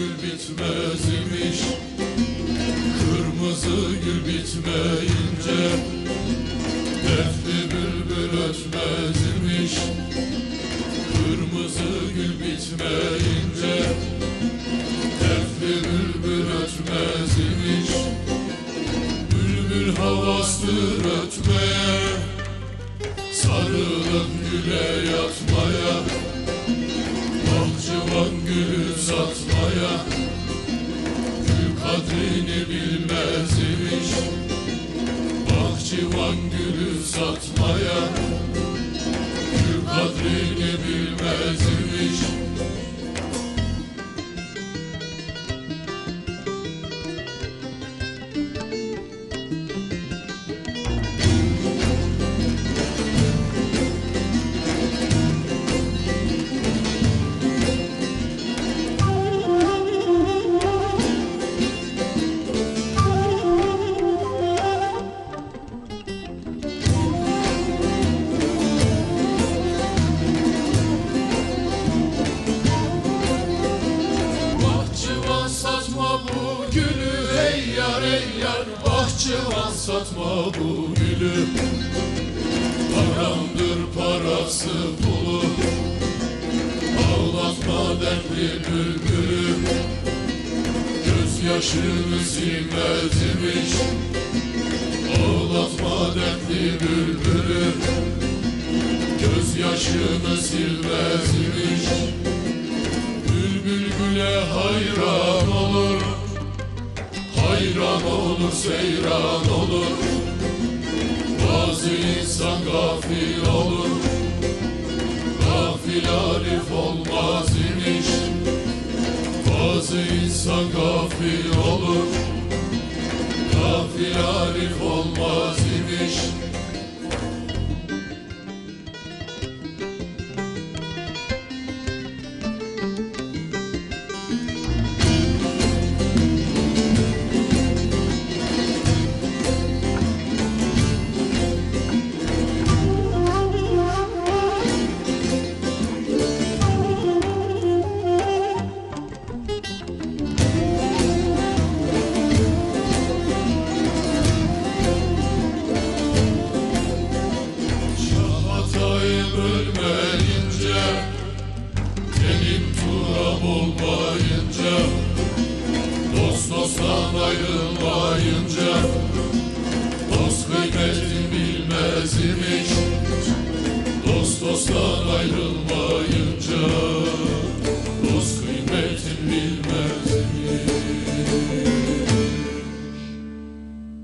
bitmez imiş. Kırmızı gül bitmeyince Dertli bülbül ötmez imiş. Kırmızı gül bitmeyince Dertli bülbül ötmez imiş. Bülbül havastır ötmeye Sarılıp güle yatmaya Bahçıvan gülü satmaya. Gül kadrini bilmez imiş. Bahçıvan gülü satmaya. Gül kadrini bilmez imiş ey yar Bahçıvan satma bu gülü. Haramdır parası pulu. Ağlatma dertli bülbülü. Gözyaşını silmez imiş Ağlatma dertli bülbülü. Gözyaşını silmez imiş Bülbül güle hayran Hayran olur seyran olur. Bazı insan gafil olur. Gafil arif olmaz imiş. Bazı insan gafil olur olmayınca Dost dosttan ayrılmayınca Dost kıymetini bilmez imiş.